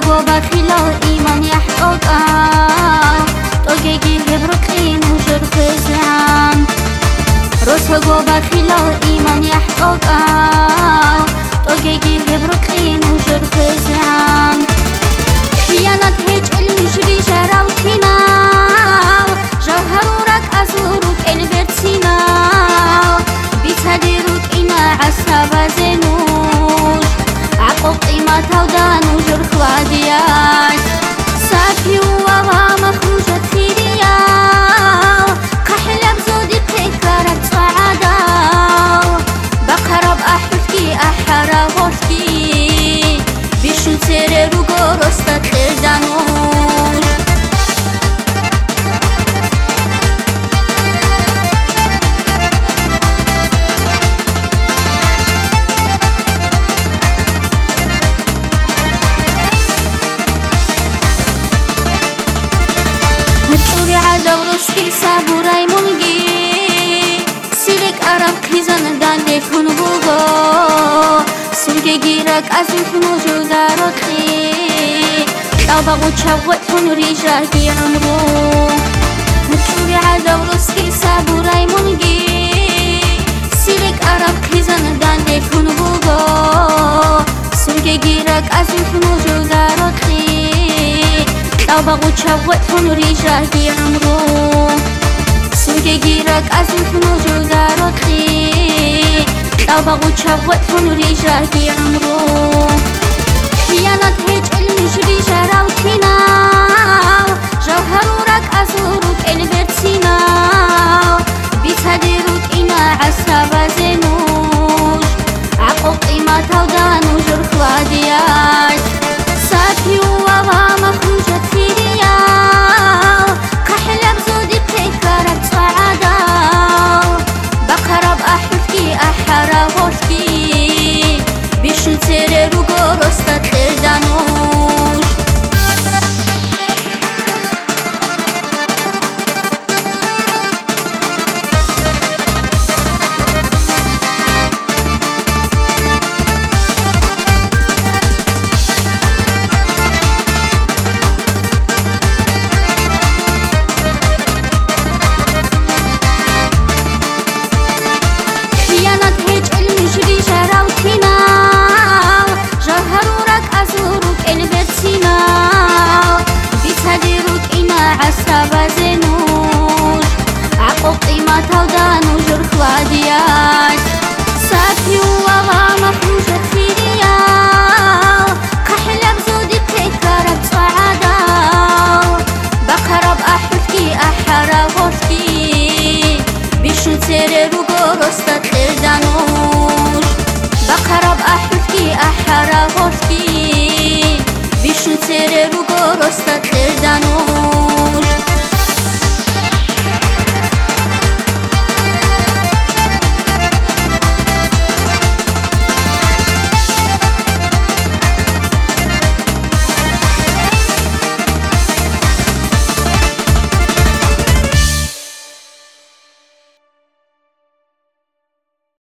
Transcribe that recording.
Của. Азаврусти сабурай мунги сирек араб хизанадан декунбуго сургегирак азухнужударотхи шабағу чавғатун рижагиамру ҳуҷури азаврусти сабурай tabaqu çavvetun rijadi amru Suge girak azim kunu judaro qi Tabaqu çavvetun rijadi amru Hiyanat hiç ilmiş rijarau kinar бишун сереруго роста тердануш бақараб аҳрутки аҳаравошки бишун сереруго роста